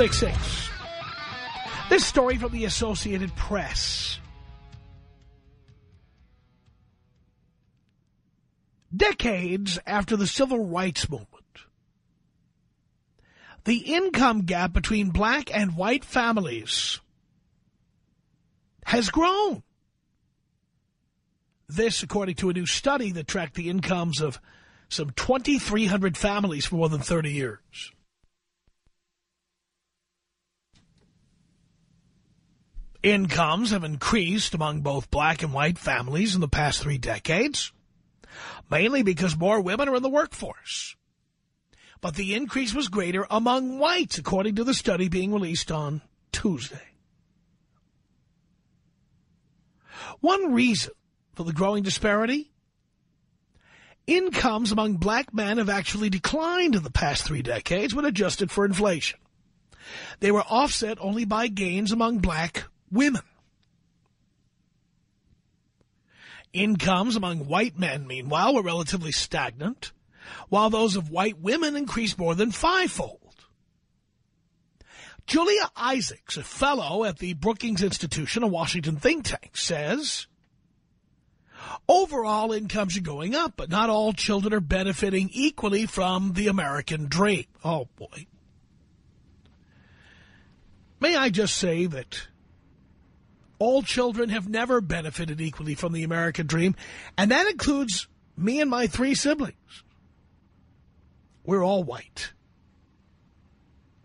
1-800-5800-866. This story from the Associated Press. Decades after the Civil Rights Movement, the income gap between black and white families has grown. This, according to a new study that tracked the incomes of some 2,300 families for more than 30 years. Incomes have increased among both black and white families in the past three decades, mainly because more women are in the workforce. But the increase was greater among whites, according to the study being released on Tuesday. One reason for the growing disparity? Incomes among black men have actually declined in the past three decades when adjusted for inflation. They were offset only by gains among black women. Incomes among white men, meanwhile, were relatively stagnant, while those of white women increased more than fivefold. Julia Isaacs, a fellow at the Brookings Institution, a Washington think tank, says, Overall incomes are going up, but not all children are benefiting equally from the American dream. Oh, boy. May I just say that all children have never benefited equally from the American dream, and that includes me and my three siblings. We're all white.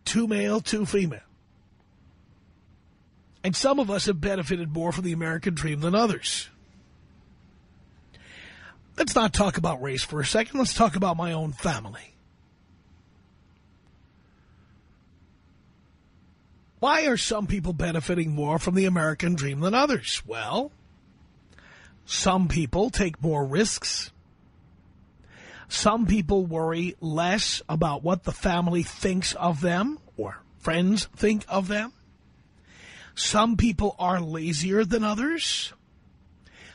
Two male, two female. And some of us have benefited more from the American dream than others. Let's not talk about race for a second. Let's talk about my own family. Why are some people benefiting more from the American dream than others? Well, some people take more risks. Some people worry less about what the family thinks of them or friends think of them. Some people are lazier than others.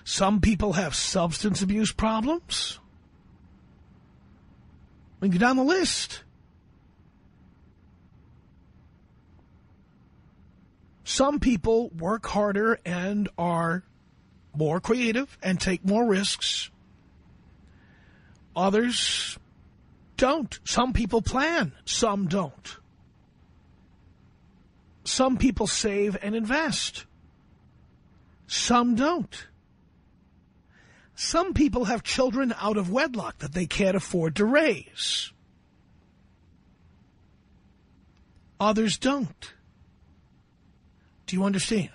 Some people have substance abuse problems. We can go down the list. Some people work harder and are more creative and take more risks. Others don't. Some people plan. Some don't. Some people save and invest. Some don't. Some people have children out of wedlock that they can't afford to raise. Others don't. Do you understand?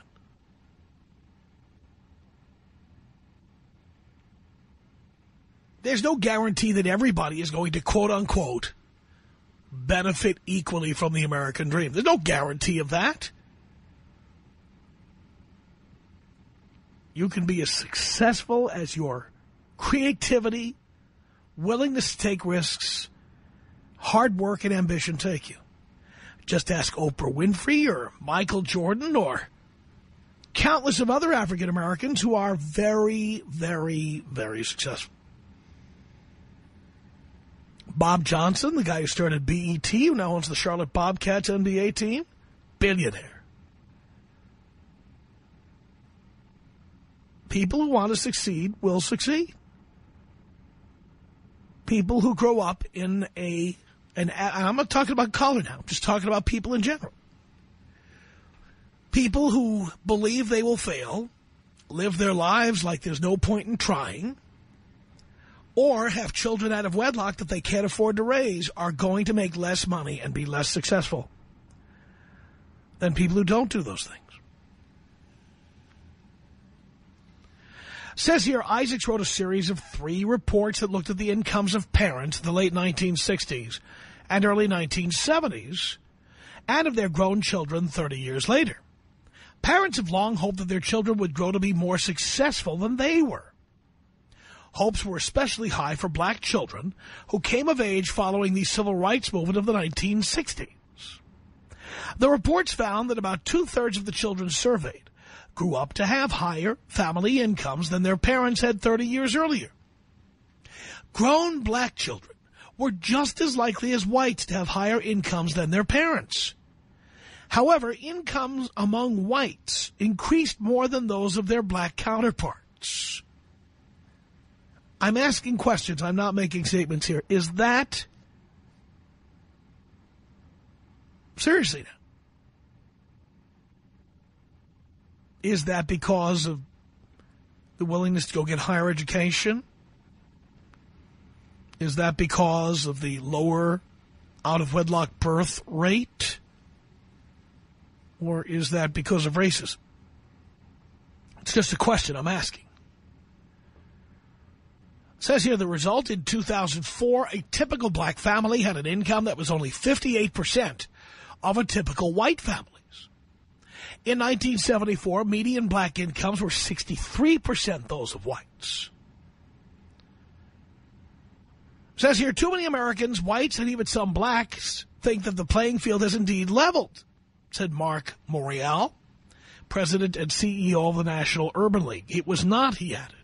There's no guarantee that everybody is going to, quote-unquote, benefit equally from the American dream. There's no guarantee of that. You can be as successful as your creativity, willingness to take risks, hard work and ambition take you. Just ask Oprah Winfrey or Michael Jordan or countless of other African Americans who are very, very, very successful. Bob Johnson, the guy who started BET, who now owns the Charlotte Bobcats NBA team, billionaire. People who want to succeed will succeed. People who grow up in a and I'm not talking about color now, I'm just talking about people in general. People who believe they will fail, live their lives like there's no point in trying, or have children out of wedlock that they can't afford to raise are going to make less money and be less successful than people who don't do those things. Says here, Isaacs wrote a series of three reports that looked at the incomes of parents in the late 1960s and early 1970s and of their grown children 30 years later. Parents have long hoped that their children would grow to be more successful than they were. Hopes were especially high for black children who came of age following the civil rights movement of the 1960s. The reports found that about two-thirds of the children surveyed grew up to have higher family incomes than their parents had 30 years earlier. Grown black children were just as likely as whites to have higher incomes than their parents. However, incomes among whites increased more than those of their black counterparts. I'm asking questions. I'm not making statements here. Is that... Seriously now. Is that because of the willingness to go get higher education? Is that because of the lower out-of-wedlock birth rate? Or is that because of racism? It's just a question I'm asking. It says here the result in 2004, a typical black family had an income that was only 58% of a typical white family. In 1974, median black incomes were 63% those of whites. Says here, too many Americans, whites, and even some blacks think that the playing field is indeed leveled, said Marc Morial, president and CEO of the National Urban League. It was not, he added.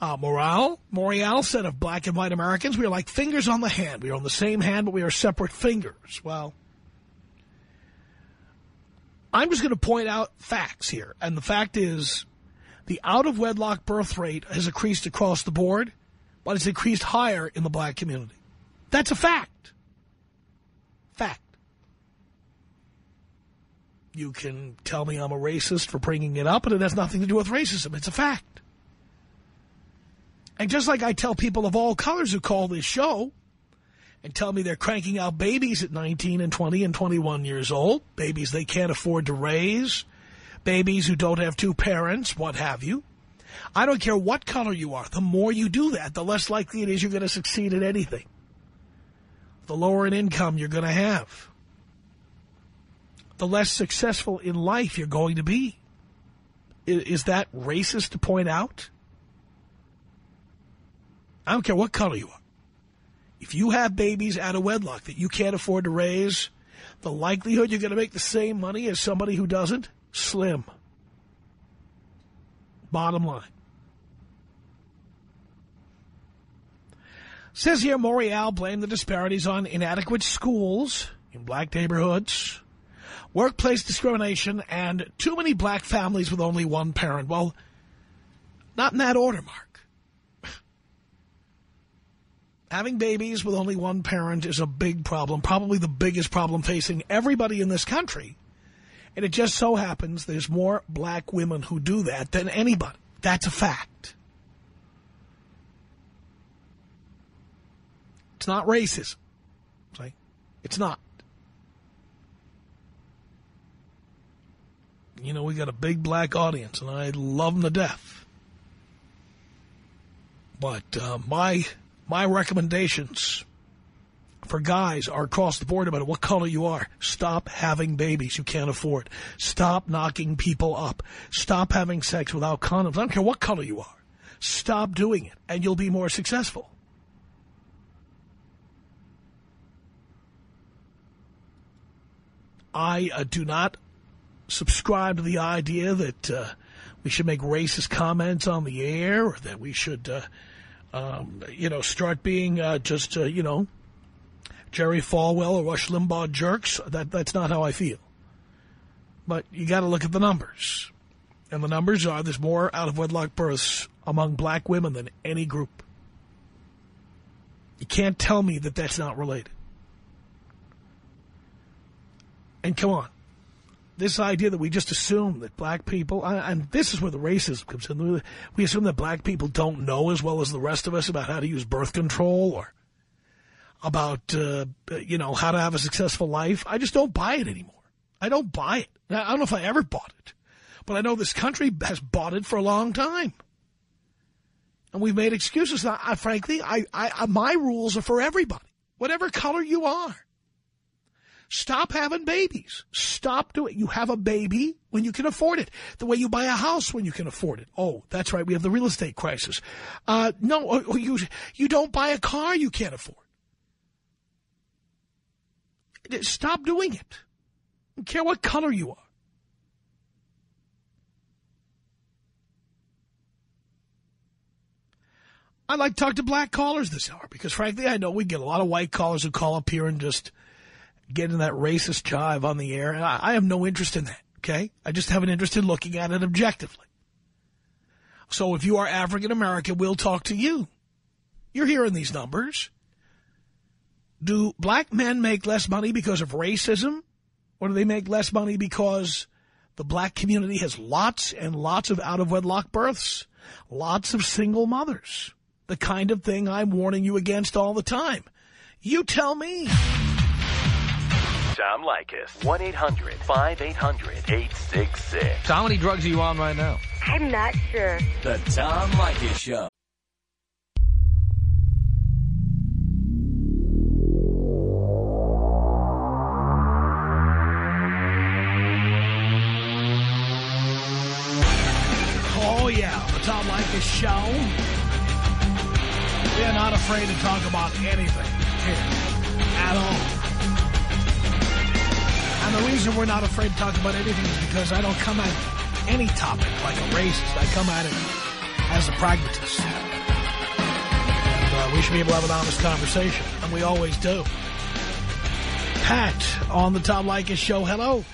Uh, Morale, Morial said of black and white Americans, we are like fingers on the hand. We are on the same hand, but we are separate fingers. Well, I'm just going to point out facts here. And the fact is the out-of-wedlock birth rate has increased across the board, but it's increased higher in the black community. That's a fact. Fact. You can tell me I'm a racist for bringing it up, but it has nothing to do with racism. It's a fact. And just like I tell people of all colors who call this show, and tell me they're cranking out babies at 19 and 20 and 21 years old, babies they can't afford to raise, babies who don't have two parents, what have you. I don't care what color you are. The more you do that, the less likely it is you're going to succeed at anything. The lower in income you're going to have. The less successful in life you're going to be. Is that racist to point out? I don't care what color you are. If you have babies out of wedlock that you can't afford to raise, the likelihood you're going to make the same money as somebody who doesn't, slim. Bottom line. Says here, Morial blamed the disparities on inadequate schools in black neighborhoods, workplace discrimination, and too many black families with only one parent. Well, not in that order, Marc. having babies with only one parent is a big problem, probably the biggest problem facing everybody in this country. And it just so happens there's more black women who do that than anybody. That's a fact. It's not racism. See? It's not. You know, we got a big black audience, and I love them to death. But uh, my my recommendations for guys are across the board about what color you are. Stop having babies you can't afford. Stop knocking people up. Stop having sex without condoms. I don't care what color you are. Stop doing it, and you'll be more successful. I uh, do not subscribe to the idea that uh, we should make racist comments on the air or that we should... Uh, um, you know, start being uh, just, uh, you know, Jerry Falwell or Rush Limbaugh jerks. That That's not how I feel. But you got to look at the numbers. And the numbers are there's more out-of-wedlock births among black women than any group. You can't tell me that that's not related. And come on. This idea that we just assume that black people, and this is where the racism comes in, we assume that black people don't know as well as the rest of us about how to use birth control or about, uh, you know, how to have a successful life. I just don't buy it anymore. I don't buy it. I don't know if I ever bought it, but I know this country has bought it for a long time. And we've made excuses. I, frankly, I, I, my rules are for everybody, whatever color you are. Stop having babies. Stop doing it. You have a baby when you can afford it. The way you buy a house when you can afford it. Oh, that's right. We have the real estate crisis. Uh, no, you, you don't buy a car you can't afford. Stop doing it. I don't care what color you are. I like to talk to black callers this hour because, frankly, I know we get a lot of white callers who call up here and just get in that racist jive on the air. And I, I have no interest in that, okay? I just have an interest in looking at it objectively. So if you are African-American, we'll talk to you. You're hearing these numbers. Do black men make less money because of racism? Or do they make less money because the black community has lots and lots of out-of-wedlock births? Lots of single mothers. The kind of thing I'm warning you against all the time. You tell me. Tom Leykis. 1-800-5800-866. How many drugs are you on right now? I'm not sure. The Tom Leykis Show. Leykis Show. We are not afraid to talk about anything here at all. And the reason we're not afraid to talk about anything is because I don't come at any topic like a racist. I come at it as a pragmatist. And uh, we should be able to have an honest conversation, and we always do. Pat on the Tom Leykis Show. Hello.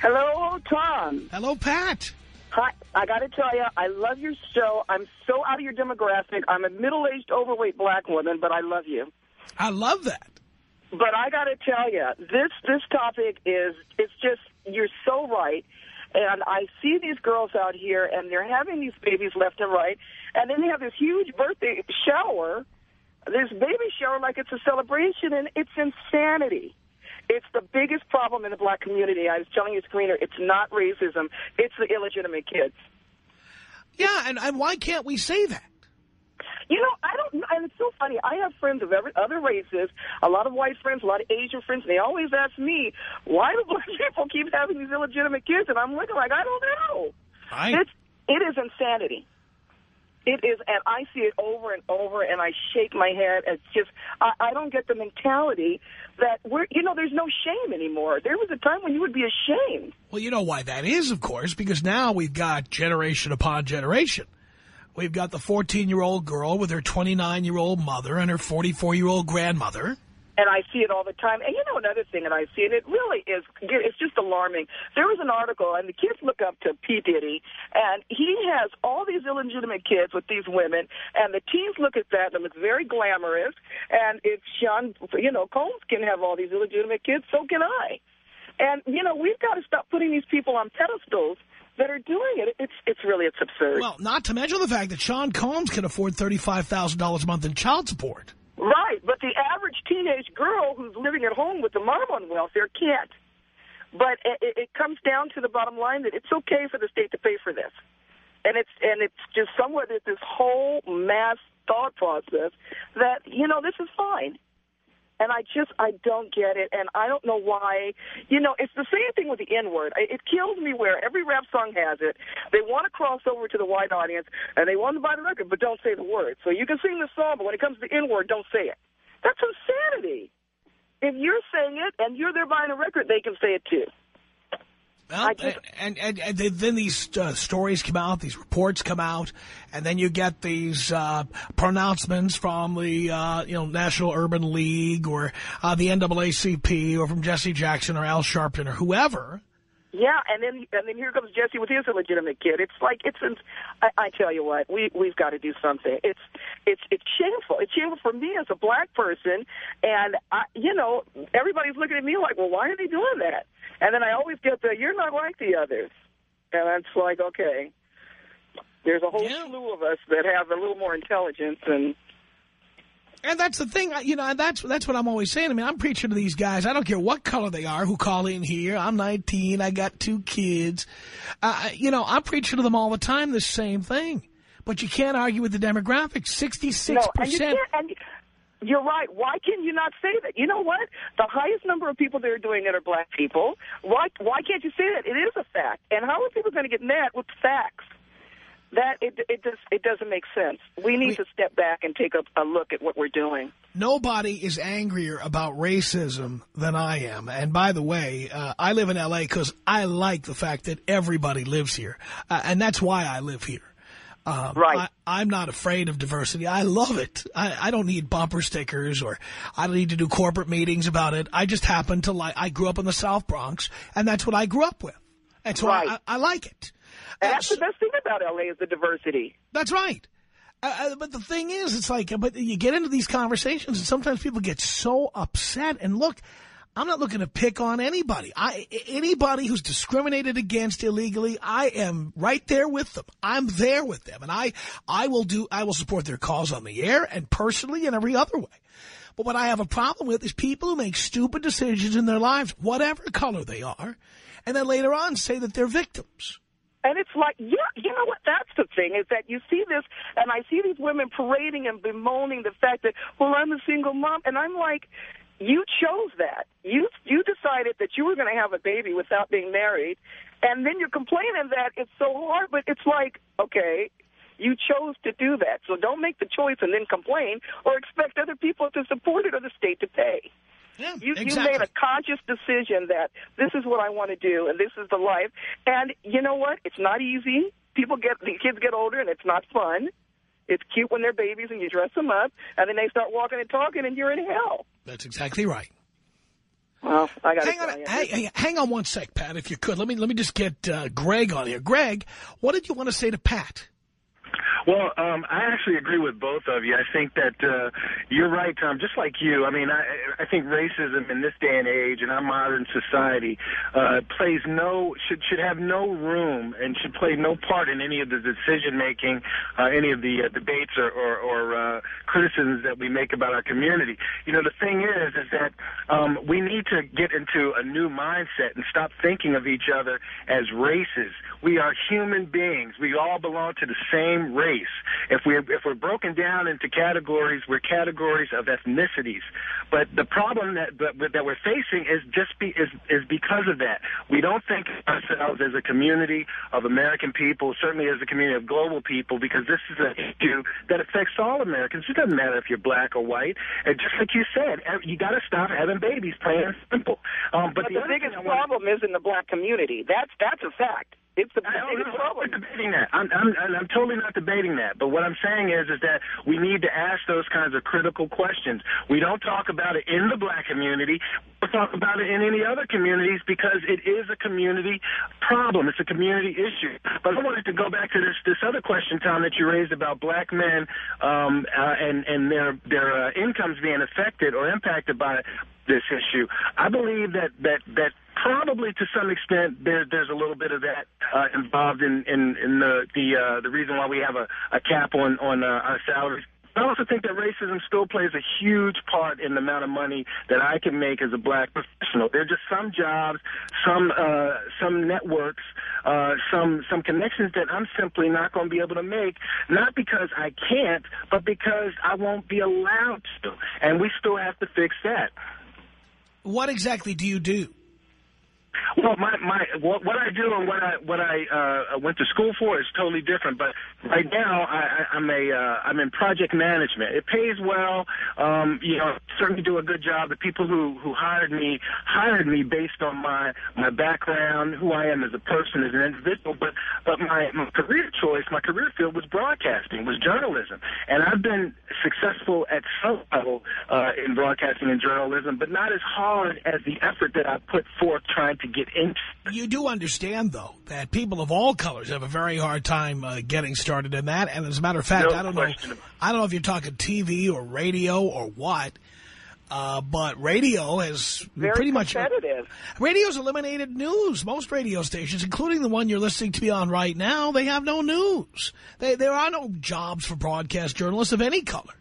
Hello, Tom. Hello, Pat. Hi. I got to tell you, I love your show. I'm so out of your demographic. I'm a middle-aged, overweight black woman, but I love you. I love that. But I got to tell you, this this topic is it's just you're so right. And I see these girls out here, and they're having these babies left and right, and then they have this huge birthday shower, this baby shower like it's a celebration, and it's insanity. It's the biggest problem in the black community. I was telling you, screener, it's not racism. It's the illegitimate kids. Yeah, and, and why can't we say that? You know, I don't and it's so funny. I have friends of every other races, a lot of white friends, a lot of Asian friends, and they always ask me, why do black people keep having these illegitimate kids? And I'm looking like, I don't know. Right. It's, it is insanity. It is, and I see it over and over, and I shake my head. It's just, I, I don't get the mentality that we're, you know, there's no shame anymore. There was a time when you would be ashamed. Well, you know why that is, of course, because now we've got generation upon generation. We've got the 14-year-old girl with her 29-year-old mother and her 44-year-old grandmother. And I see it all the time. And you know another thing that I see, and it really is, it's just alarming. There was an article, and the kids look up to P. Diddy, and he has all these illegitimate kids with these women, and the teens look at that, and it's very glamorous. And if Sean, you know, Combs can have all these illegitimate kids, so can I. And, you know, we've got to stop putting these people on pedestals that are doing it. It's it's really, it's absurd. Well, not to mention the fact that Sean Combs can afford $35,000 a month in child support. Right, but the average teenage girl who's living at home with the mom on welfare can't. But it, it comes down to the bottom line that it's okay for the state to pay for this. And it's and it's just somewhat that this whole mass thought process that, you know, this is fine. And I just, I don't get it. And I don't know why. You know, it's the same thing with the N-word. It kills me where every rap song has it. They want to cross over to the white audience, and they want to buy the record, but don't say the word. So you can sing the song, but when it comes to the N-word, don't say it. That's insanity. If you're saying it and you're there buying a record, they can say it too. Well, just, and, and, and then these uh, stories come out, these reports come out, and then you get these uh, pronouncements from the uh, you know National Urban League or uh, the NAACP or from Jesse Jackson or Al Sharpton or whoever Yeah, and then and then here comes Jesse with his illegitimate kid. It's like it's. I, I tell you what, we we've got to do something. It's it's it's shameful. It's shameful for me as a black person, and I, you know, everybody's looking at me like, well, why are they doing that? And then I always get the, you're not like the others, and it's like, okay, there's a whole yeah. slew of us that have a little more intelligence and and that's the thing, you know, and that's that's what I'm always saying. I mean, I'm preaching to these guys. I don't care what color they are who call in here. I'm 19. I got two kids. Uh, you know, I'm preaching to them all the time the same thing. But you can't argue with the demographics. 66%. No, and you can't, and you're right. Why can you not say that? You know what? The highest number of people that are doing it are black people. Why, why can't you say that? It is a fact. And how are people going to get mad with facts? That it it does it doesn't make sense. We need we, to step back and take a, a look at what we're doing. Nobody is angrier about racism than I am. And by the way, uh, I live in L.A. because I like the fact that everybody lives here, uh, and that's why I live here. Um, right. I, am not afraid of diversity. I love it. I, I don't need bumper stickers or I don't need to do corporate meetings about it. I just happen to like, I grew up in the South Bronx and that's what I grew up with. And so right. I, I like it. And that's the best thing about L.A. is the diversity. That's right. Uh, uh, but the thing is, it's like, but you get into these conversations and sometimes people get so upset. And look, I'm not looking to pick on anybody. I Anybody who's discriminated against illegally, I am right there with them. I'm there with them. And I, I will do, I will support their cause on the air and personally in every other way. But what I have a problem with is people who make stupid decisions in their lives, whatever color they are, and then later on say that they're victims. And it's like, yeah, you know what? That's the thing is that you see this, and I see these women parading and bemoaning the fact that, well, I'm a single mom, and I'm like, you chose that. You you decided that you were going to have a baby without being married, and then you're complaining that it's so hard. But it's like, okay, you chose to do that, so don't make the choice and then complain, or expect other people to support it or the state to pay. Yeah, you, exactly. you made a conscious decision that this is what I want to do and this is the life. And you know what? It's not easy. People get, the kids get older and it's not fun. It's cute when they're babies and you dress them up, and then they start walking and talking, and you're in hell. That's exactly right. Well, I got hang on, hang, hang, on one sec, Pat, if you could. Let me let me just get uh, Greg on here. Greg, what did you want to say to Pat? Well, um, I actually agree with both of you. I think that uh, you're right, Tom. Just like you, I mean, I, I think racism in this day and age in our modern society uh, plays no should should have no room and should play no part in any of the decision making, uh, any of the uh, debates or, or, or uh, criticisms that we make about our community. You know, the thing is, is that um, we need to get into a new mindset and stop thinking of each other as races. We are human beings. We all belong to the same race race. If we're if we're broken down into categories, we're categories of ethnicities. But the problem that that, that we're facing is just be, is is because of that. We don't think of ourselves as a community of American people, certainly as a community of global people, because this is an issue that affects all Americans. It doesn't matter if you're black or white. And just like you said, you got to stop having babies. Plain and simple. Um, but, but the, the biggest problem is in the black community. That's that's a fact. It's the biggest problem. I'm debating that. I'm, I'm, I'm totally not debating that. But what I'm saying is, is that we need to ask those kinds of critical questions. We don't talk about it in the black community. We talk about it in any other communities because it is a community problem. It's a community issue. But I wanted to go back to this this other question, Tom, that you raised about black men um, uh, and and their their uh, incomes being affected or impacted by this issue. I believe that that that probably to some extent there there's a little bit of that uh, involved in in, in the the uh, the reason why we have a, a cap on on uh, our salaries. I also think that racism still plays a huge part in the amount of money that I can make as a black professional. There are just some jobs, some uh, some networks, uh, some some connections that I'm simply not going to be able to make, not because I can't, but because I won't be allowed to. And we still have to fix that. What exactly do you do? Well, my my what, I do and what I what I uh, went to school for is totally different. But right now, I, I'm a uh, I'm in project management. It pays well. Um, you know, certainly do a good job. The people who who hired me hired me based on my my background, who I am as a person, as an individual. But but my, my career choice, my career field was broadcasting, was journalism, and I've been successful at some level uh, in broadcasting and journalism, but not as hard as the effort that I put forth trying to get into. You do understand, though, that people of all colors have a very hard time uh, getting started in that. And as a matter of fact, No I don't know. I don't know if you're talking TV or radio or what, uh, but radio has Very pretty much radio's eliminated news. Most radio stations, including the one you're listening to me on right now, they have no news. They, there are no jobs for broadcast journalists of any color.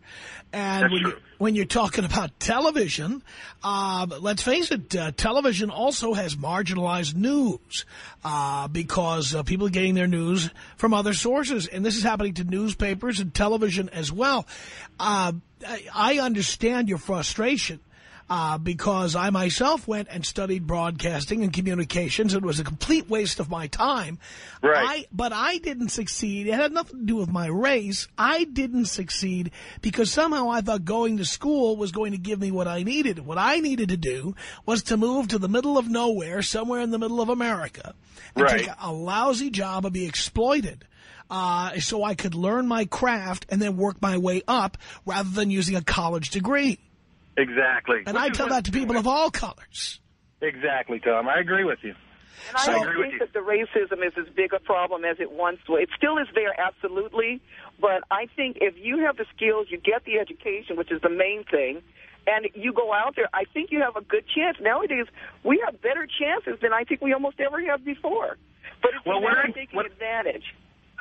And That's when, true. you, when you're talking about television, uh, let's face it, uh, television also has marginalized news uh, because uh, people are getting their news from other sources. And this is happening to newspapers and television as well. Uh, I understand your frustration. Uh, because I myself went and studied broadcasting and communications. It was a complete waste of my time. Right. I, but I didn't succeed. It had nothing to do with my race. I didn't succeed because somehow I thought going to school was going to give me what I needed. What I needed to do was to move to the middle of nowhere, somewhere in the middle of America, and Right. take a lousy job and be exploited. Uh, so I could learn my craft and then work my way up rather than using a college degree. Exactly. And Which I tell that to people of all colors. Exactly, Tom. I agree with you. And I So- I don't think that the racism is as big a problem as it once was. It still is there, absolutely. But I think if you have the skills, you get the education, which is the main thing, and you go out there, I think you have a good chance. Nowadays, we have better chances than I think we almost ever have before. But it's Well, a when matter I- of taking what- advantage.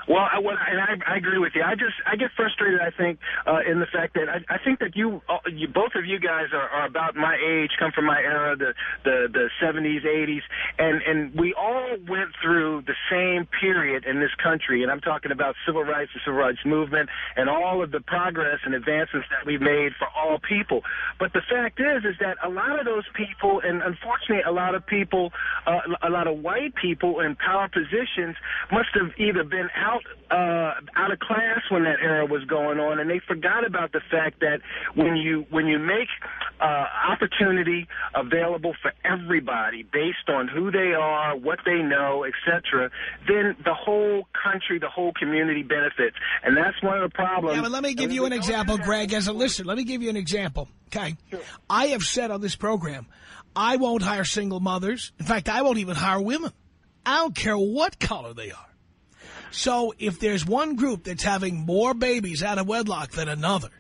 Well, I, and I, I agree with you. I just I get frustrated. I think uh, in the fact that I, I think that you, uh, you both of you guys are, are about my age, come from my era, the the the 70s, 80s, and and we all went through the same period in this country. And I'm talking about civil rights, the civil rights movement, and all of the progress and advances that we've made for all people. But the fact is, is that a lot of those people, and unfortunately, a lot of people, uh, a lot of white people in power positions, must have either been out uh, out of class when that era was going on, and they forgot about the fact that when you when you make uh, opportunity available for everybody based on who they are, what they know, etc., then the whole country, the whole community benefits, and that's one of the problems. Yeah, but let me give And you an example. Greg, as a listener. Let me give you an example, okay? I have said on this program, I won't hire single mothers. In fact, I won't even hire women. I don't care what color they are. So if there's one group that's having more babies out of wedlock than another,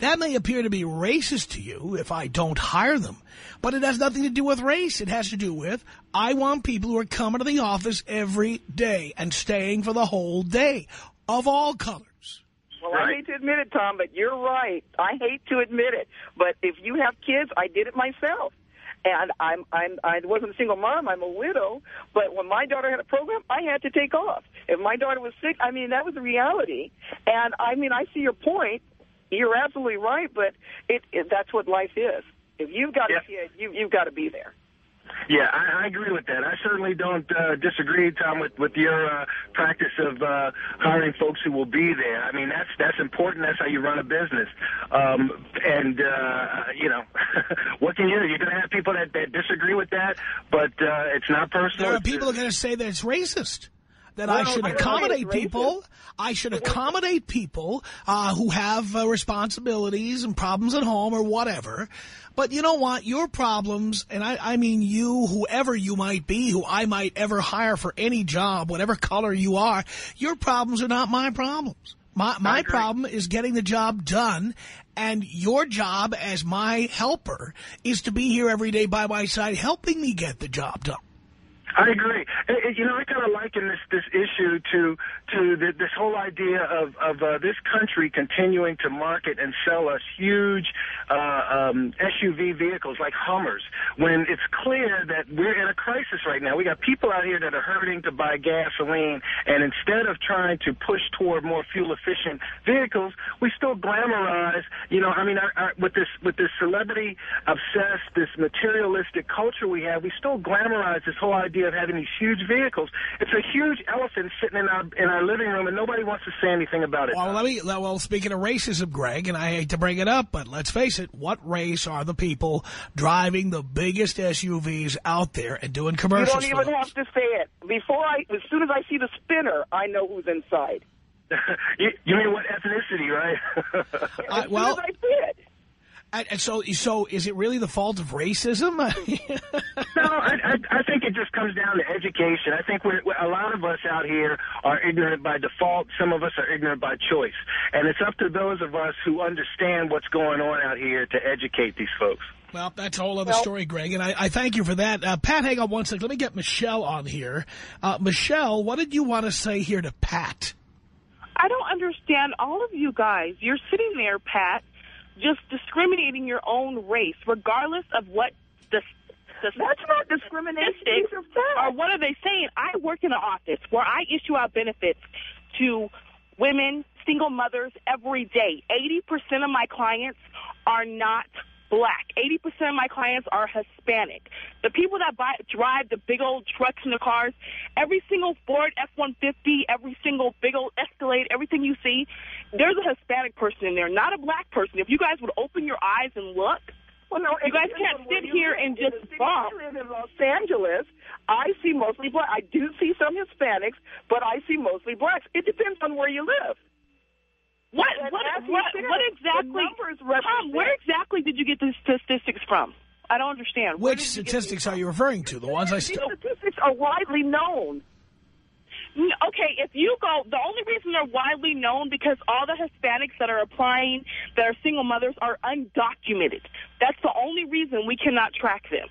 that may appear to be racist to you if I don't hire them. But it has nothing to do with race. It has to do with I want people who are coming to the office every day and staying for the whole day of all colors. Well, I hate to admit it, Tom, but you're right. I hate to admit it, but if you have kids, I did it myself. And I'm I'm I wasn't a single mom. I'm a widow. But when my daughter had a program, I had to take off. If my daughter was sick, I mean that was the reality. And I mean I see your point. You're absolutely right. But it, it that's what life is. If you've got Yeah. a kid, you you've got to be there. Yeah, I, I agree with that. I certainly don't uh, disagree, Tom, with with your uh, practice of uh, hiring folks who will be there. I mean, that's that's important. That's how you run a business. Um, and uh, you know, what can you do? You're going to have people that, that disagree with that, but uh, it's not personal. There are people who are going to say that it's racist. That No, I should accommodate people. I should accommodate people uh, who have uh, responsibilities and problems at home or whatever. But you know what? Your problems, and I, I mean you, whoever you might be, who I might ever hire for any job, whatever color you are, your problems are not my problems. My, my problem is getting the job done, and your job as my helper is to be here every day by my side helping me get the job done. I agree. And, and, you know, I kind of liken this this issue to to the, this whole idea of of uh, this country continuing to market and sell us huge uh, um, SUV vehicles like Hummers when it's clear that we're in a crisis right now. We got people out here that are hurting to buy gasoline, and instead of trying to push toward more fuel efficient vehicles, we still glamorize. You know, I mean, our, our, with this with this celebrity obsessed, this materialistic culture we have, we still glamorize this whole idea of having these huge vehicles. It's a huge elephant sitting in our in our living room, and nobody wants to say anything about it. Well, let me. Well, speaking of racism, Greg, and I hate to bring it up, but let's face it: what race are the people driving the biggest SUVs out there and doing commercials? You don't even them? have to say it. Before I, as soon as I see the spinner, I know who's inside. you, you mean what ethnicity, right? Uh, I- As well- And, and so, so is it really the fault of racism? No, I, I, I think it it just comes down to education. I think we're, a lot of us out here are ignorant by default. Some of us are ignorant by choice. And it's up to those of us who understand what's going on out here to educate these folks. Well, that's a whole other well, story, Greg, and I, I, thank you for that. Uh, Pat, hang on one second. Let me get Michelle on here. Uh, Michelle, what did you want to say here to Pat? I don't understand all of you guys. You're sitting there, Pat, just discriminating your own race, regardless of what the that's not discrimination. Or what are they saying? I work in an office where I issue out benefits to women, single mothers every day. 80% of my clients are not black. 80% of my clients are Hispanic. The people that buy, drive the big old trucks and the cars, every single Ford F-150, every single big old Escalade, everything you see, there's a Hispanic person in there, not a black person. If you guys would open your eyes and look, well, no, you guys can't sit here and just bump. I live in Los Angeles. I see mostly black. I do see some Hispanics, but I see mostly blacks. It depends on where you live. What what what, what exactly? Tom, where exactly did you get the statistics from? I don't understand. Which statistics are you referring to? The ones I still... These statistics are widely known. Okay, if you go, the only reason they're widely known because all the Hispanics that are applying that are single mothers are undocumented. That's the only reason we cannot track them.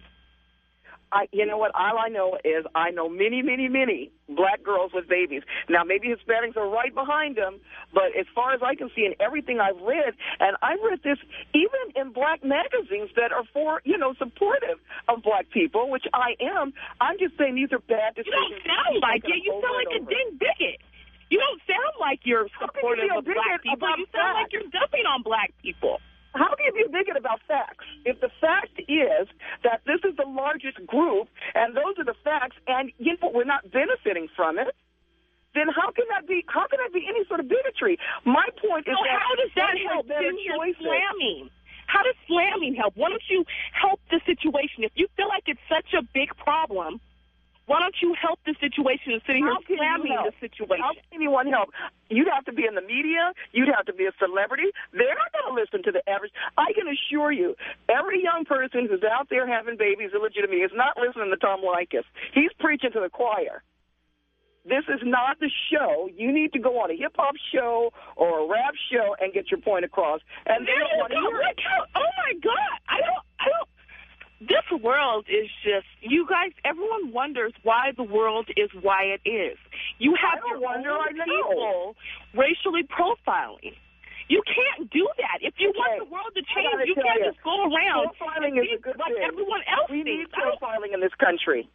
I, you know what? All I know is I know many, many, many black girls with babies. Now, maybe Hispanics are right behind them, but as far as I can see in everything I've read, and I've read this even in black magazines that are for, you know, supportive of black people, which I am. I'm just saying these are bad decisions. You don't sound like it. You sound like a ding bigot. You don't sound like you're supportive of black people. You sound like you're dumping on black people. How can you be bigoted about facts? If the fact is that this is the largest group and those are the facts and you know we're not benefiting from it, then how can that be how can that be any sort of bigotry? My point is so that how does that help in slamming? How does slamming help? Why don't you help the situation? If you feel like it's such a big problem, why don't you help the situation instead of slamming the situation? How can anyone help? You'd have to be in the media. You'd have to be a celebrity. They're not going to listen to the average. I can assure you, every young person who's out there having babies illegitimately is not listening to Tom Leykis. He's preaching to the choir. This is not the show. You need to go on a hip-hop show or a rap show and get your point across. And there they don't want to hear it. Oh, my God. I don't, I don't this world is just, you guys, everyone wonders why the world is why it is. You have your wonder, people racially profiling. You can't do that. If you okay. want the world to change, you can't you, just go around profiling is a good like thing. everyone else We thinks. need profiling in this country.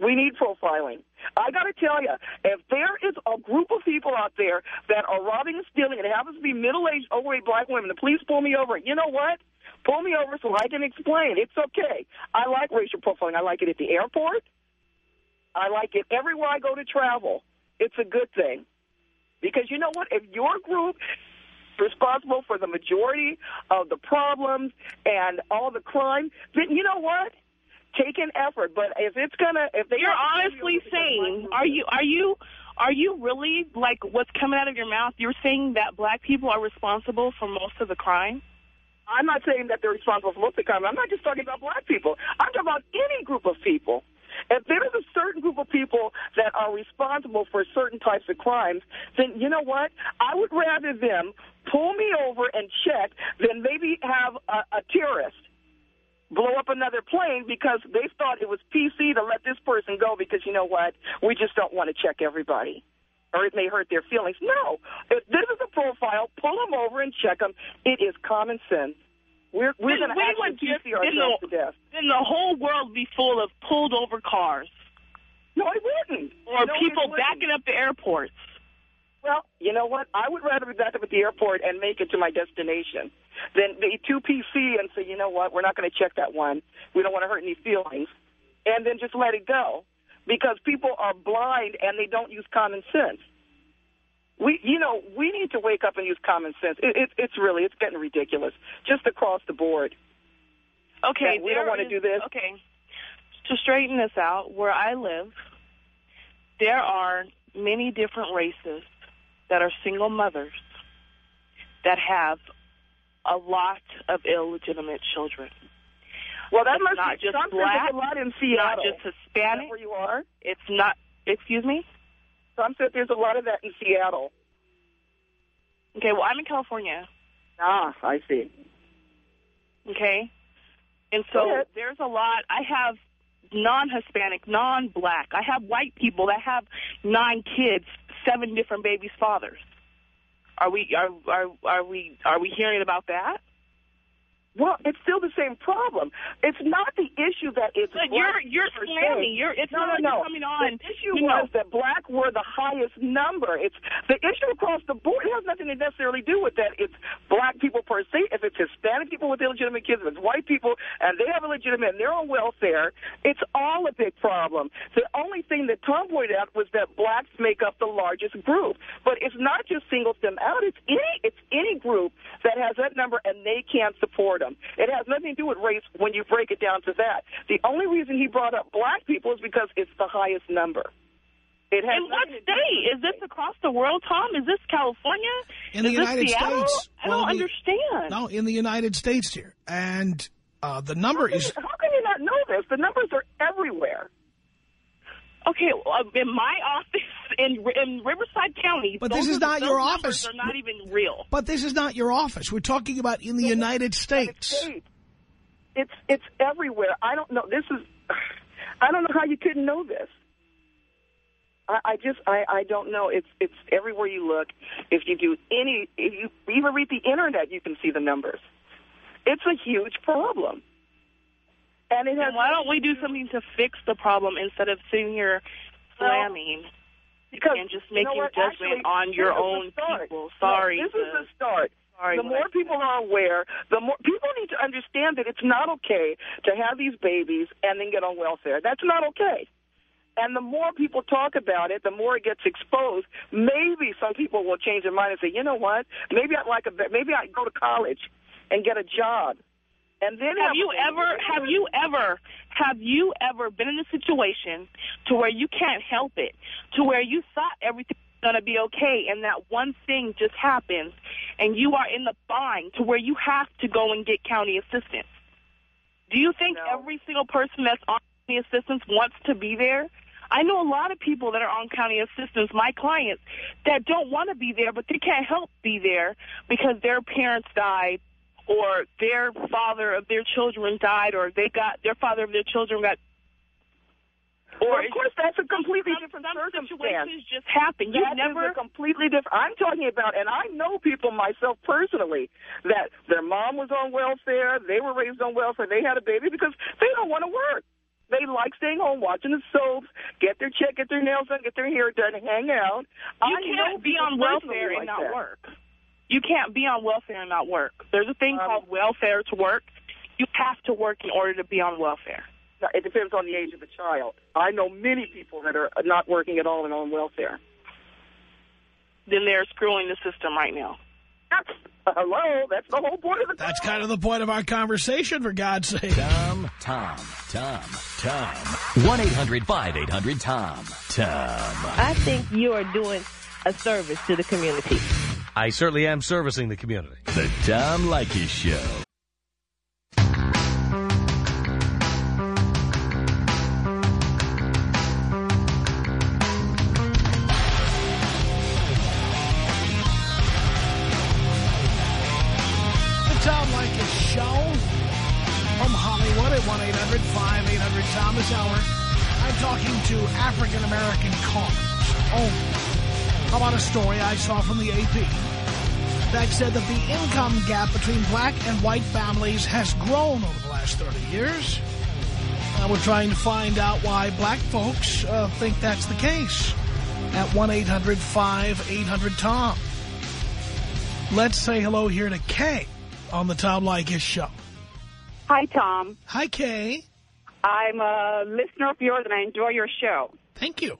We need profiling. I got to tell you, if there is a group of people out there that are robbing and stealing, and it happens to be middle-aged, overweight black women, the police pull me over. You know what? Pull me over so I can explain. It's okay. I like racial profiling. I like it at the airport. I like it everywhere I go to travel. It's a good thing. Because you know what? If your group is responsible for the majority of the problems and all the crime, then you know what? Take an effort. But if it's gonna, if they you're honestly saying, are you are you are you really like what's coming out of your mouth? You're saying that black people are responsible for most of the crime. I'm not saying that they're responsible for most of the crime. I'm not just talking about black people. I'm talking about any group of people. If there is a certain group of people that are responsible for certain types of crimes, then you know what? I would rather them pull me over and check than maybe have a, a terrorist blow up another plane because they thought it was PC to let this person go because you know what? We just don't want to check everybody or it may hurt their feelings. No. If this is a profile, pull them over and check them. It is common sense. We're, we're going to actually PC ourselves the, to death. Then the whole world be full of pulled over cars. No, it wouldn't. Or no, people backing up the airports. Well, you know what? I would rather be back up at the airport and make it to my destination than be too PC and say, you know what, we're not going to check that one. We don't want to hurt any feelings. And then just let it go because people are blind and they don't use common sense. We, you know, we need to wake up and use common sense. It, it, it's really, it's getting ridiculous, just across the board. Okay, we don't want to do this. Okay, to straighten this out, where I live, there are many different races that are single mothers that have a lot of illegitimate children. Well, that It's must not be just black, there's a lot in not Seattle. just Is that Hispanic. where you are? It's not. Excuse me. Trump said there's a lot of that in Seattle. Okay. Well, I'm in California. Ah, I see. Okay. And so there's a lot. I have non-Hispanic, non-black. I have white people that have nine kids, seven different babies' fathers. Are we are are are we are we hearing about that? Well, it's still the same problem. It's not the issue that it's you're you're slamming. You're it's no, not no, like no. you're coming on. The issue you know, was that black were the highest number. It's the issue across the board. It has nothing to necessarily do with that. It's black people per se. If it's Hispanic people with illegitimate kids, if it's white people and they have illegitimate and they're on welfare, it's all a big problem. The only thing that Tom pointed out was that blacks make up the largest group. But it's not just singles them out. It's any it's any group that has that number and they can't support them. It has nothing to do with race when you break it down to that. The only reason he brought up black people is because it's the highest number. It has in what nothing state is this across the world, Tom? Is this California? In the is United this Seattle? States. I Well, don't in understand. No, in the United States here. And uh, the number is... How can you not know this? The numbers are everywhere. Okay, well, uh, in my office in in Riverside County, But this is not your office. Are not even real. But this is not your office. We're talking about in the United States. States. It's it's everywhere. I don't know. This is. I don't know how you couldn't know this. I, I just I I don't know. It's it's everywhere you look. If you do any, if you even read the internet, you can see the numbers. It's a huge problem. And it has. Then why don't we do something to fix the problem instead of sitting here Well, slamming because and just you know making judgment Actually, on your this is the own people? No, Sorry this to- is the start. Sorry, the more people are aware, the more people need to understand that it's not okay to have these babies and then get on welfare. That's not okay. And the more people talk about it, the more it gets exposed. Maybe some people will change their mind and say, you know what? Maybe I'd like a maybe I'd go to college and get a job. And then Have you ever, have you ever, have you ever been in a situation to where you can't help it, to where you thought everything was going to be okay, and that one thing just happens, and you are in the bind to where you have to go and get county assistance? Do you think No. every single person that's on county assistance wants to be there? I know a lot of people that are on county assistance, my clients, that don't want to be there, but they can't help be there because their parents died or their father of their children died, or they got their father of their children got. Well, Or of course, that's a completely some, different some circumstance. situations just happen. You That is never. a completely different. I'm talking about, and I know people myself personally that their mom was on welfare, they were raised on welfare, they had a baby because they don't want to work. They like staying home, watching the soaps, get their check, get their nails done, get their hair done, hang out. You I can't be on welfare and like not that. work. You can't be on welfare and not work. There's a thing Um, called welfare to work. You have to work in order to be on welfare. It depends on the age of the child. I know many people that are not working at all and on welfare. Then they're screwing the system right now. That's, hello, that's the whole point of the That's kind of the point of our conversation, for God's sake. Tom, Tom, Tom, Tom. 1-800-5800-TOM. Tom. I think you are doing a service to the community. I certainly am servicing the community. The Tom Leykis Show. The Tom Leykis Show from Hollywood at 1-800-5800-TOM this hour. I'm talking to African-American callers only. How about a story I saw from the AP that said that the income gap between black and white families has grown over the last 30 years. Uh, we're trying to find out why black folks uh, think that's the case at 1-800-5800-TOM. Let's say hello here to Kay on the Tom Leykis show. Hi, Tom. Hi, Kay. I'm a listener of yours, and I enjoy your show. Thank you.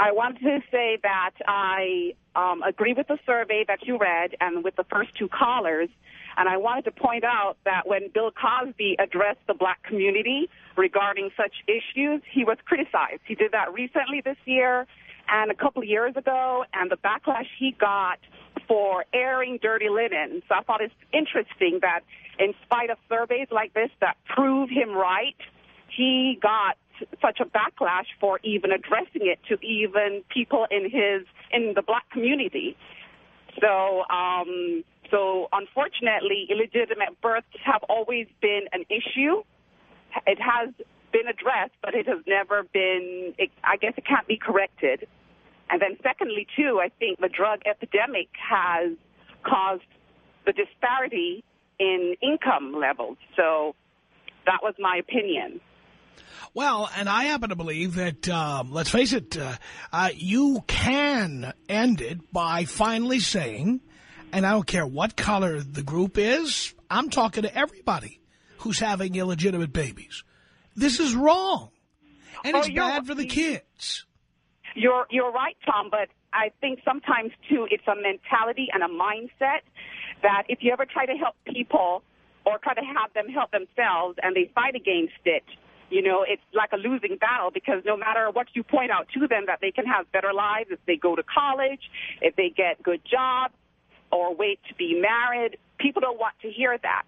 I wanted to say that I um, agree with the survey that you read and with the first two callers. And I wanted to point out that when Bill Cosby addressed the black community regarding such issues, he was criticized. He did that recently this year and a couple of years ago, and the backlash he got for airing dirty linen. So I thought it's interesting that in spite of surveys like this that prove him right, he got such a backlash for even addressing it to even people in his in the black community. So, um, so unfortunately, illegitimate births have always been an issue. It has been addressed, but it has never been. It, I guess it can't be corrected. And then, secondly, too, I think the drug epidemic has caused the disparity in income levels. So that was my opinion. Well, and I happen to believe that, um, let's face it, uh, uh, you can end it by finally saying, and I don't care what color the group is, I'm talking to everybody who's having illegitimate babies. This is wrong. And Oh, it's you're- bad for the kids. You're you're right, Tom. But I think sometimes too, it's a mentality and a mindset that if you ever try to help people or try to have them help themselves and they fight against it, you know, it's like a losing battle because no matter what you point out to them, that they can have better lives if they go to college, if they get good jobs, or wait to be married. People don't want to hear that.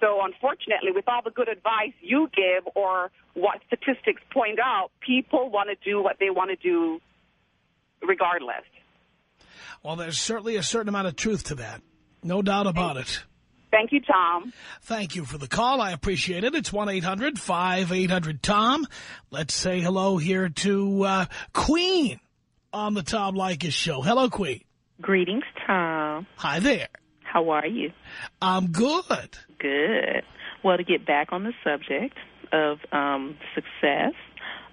So unfortunately, with all the good advice you give or what statistics point out, people want to do what they want to do regardless. Well, there's certainly a certain amount of truth to that. No doubt about it. Thank you, Tom. Thank you for the call. I appreciate it. It's 1-800-5800-TOM. Let's say hello here to uh, Queen on the Tom Leykis show. Hello, Queen. Greetings, Tom. Hi there. How are you? I'm good. Good. Well, to get back on the subject of um, success,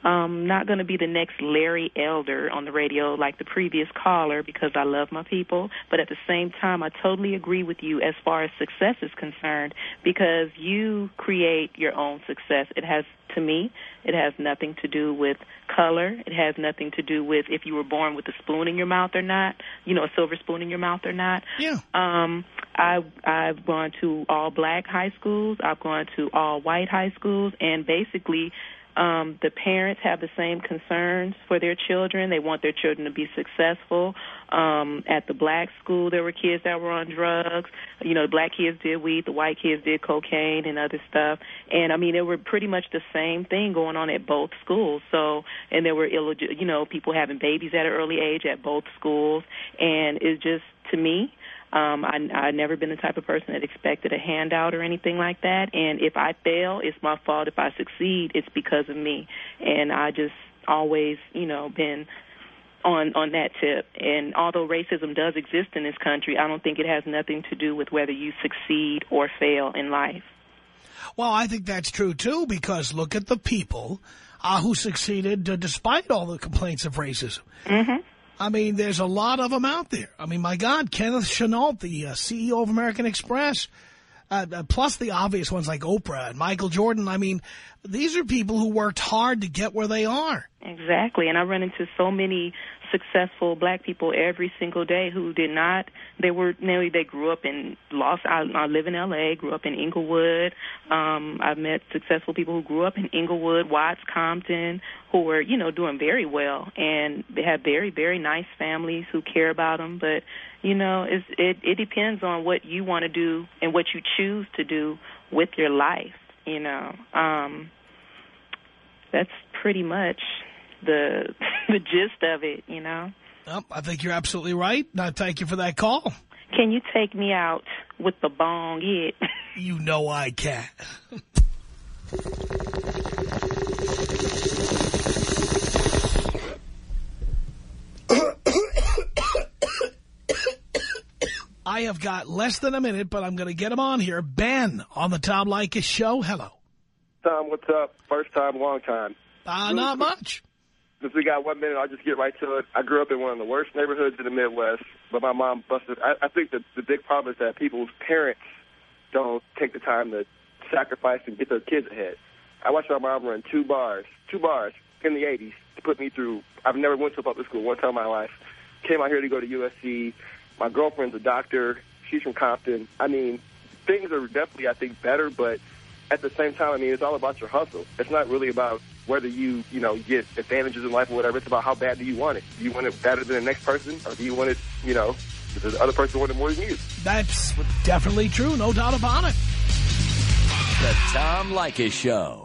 I'm not going to be the next Larry Elder on the radio like the previous caller because I love my people. But at the same time, I totally agree with you as far as success is concerned because you create your own success. It has, to me, it has nothing to do with color. It has nothing to do with if you were born with a spoon in your mouth or not, you know, a silver spoon in your mouth or not. Yeah. Um, I, I've gone to all black high schools. I've gone to all white high schools, and basically, um, the parents have the same concerns for their children. They want their children to be successful. Um, at the black school, there were kids that were on drugs. You know, the black kids did weed, the white kids did cocaine and other stuff. And I mean, there were pretty much the same thing going on at both schools. So, and there were illegit, you know, people having babies at an early age at both schools. And it's just to me, um, I, I've never been the type of person that expected a handout or anything like that. And if I fail, it's my fault. If I succeed, it's because of me. And I just always, you know, been on on that tip. And although racism does exist in this country, I don't think it has nothing to do with whether you succeed or fail in life. Well, I think that's true, too, because look at the people uh, who succeeded uh, despite all the complaints of racism. Mm-hmm. I mean, there's a lot of them out there. I mean, my God, Kenneth Chenault, the uh, CEO of American Express, uh, uh, plus the obvious ones like Oprah and Michael Jordan. I mean, these are people who worked hard to get where they are. Exactly, and I run into so many successful black people every single day who did not. They were nearly they grew up in Los. I, I live in L.A. Grew up in Inglewood. Um, I've met successful people who grew up in Inglewood, Watts, Compton, who were you know doing very well, and they have very very nice families who care about them. But you know, it's, it it depends on what you want to do and what you choose to do with your life. You know, um, that's pretty much the the gist of it, you know. Well, I think you're absolutely right. I thank you for that call. Can you take me out with the bong hit? You know I can. I have got less than a minute, but I'm going to get him on here. Ben on the Tom Leykis show. Hello. Tom, what's up? First time, long time. Uh, not much. Since we got one minute, I'll just get right to it. I grew up in one of the worst neighborhoods in the Midwest, but my mom busted. I, I think that the big problem is that people's parents don't take the time to sacrifice and get their kids ahead. I watched my mom run two bars, two bars in the 80s to put me through. I've never went to a public school one time in my life. Came out here to go to USC. My girlfriend's a doctor. She's from Compton. I mean, things are definitely, I think, better, but at the same time, I mean, it's all about your hustle. It's not really about whether you, you know, get advantages in life or whatever. It's about how bad do you want it. Do you want it better than the next person, or do you want it, you know, the other person want it more than you. That's definitely true, no doubt about it. The Tom Leykis Show.